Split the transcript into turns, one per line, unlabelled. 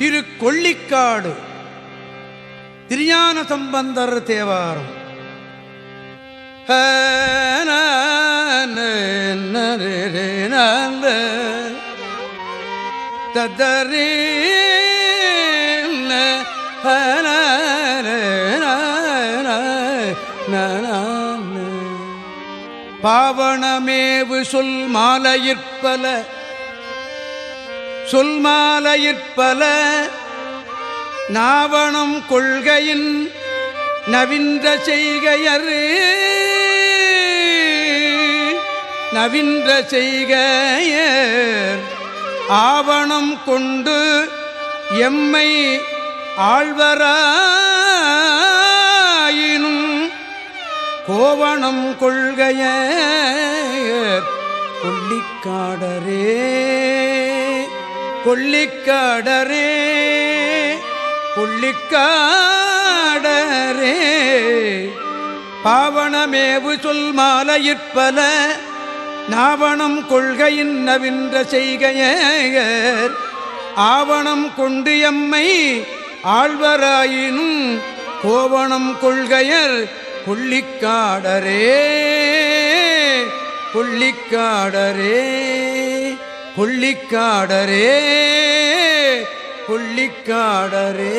திரு கொள்ளிக்காடு திருஞான சம்பந்தர் தேவாரம் ததரே பாவணமேவு சொல் மாலையிற்பல சொல் மாலையிற்பல நாவணம் கொள்கையின் நவின்ற செய்கையரு நவின்ற செய்கையர் ஆவணம் கொண்டு எம்மை ஆழ்வராயினும் கோவணம் கொள்கையர் கொல்லிக்காடரே. கொல்லிக்காடரே கொல்லிக்காடரே. பாவனமேவு சொல் மாலையிற்பல நாவணம் கொள்கையின் நவின்ற செய்கையர் ஆவணம் கொண்டு எம்மை ஆழ்வராயினும் கோவணம் கொள்கையர் கொள்ளிக்காடரே கொள்ளிக்காடரே புள்ளிக்காடரே புள்ளிக்காடரே.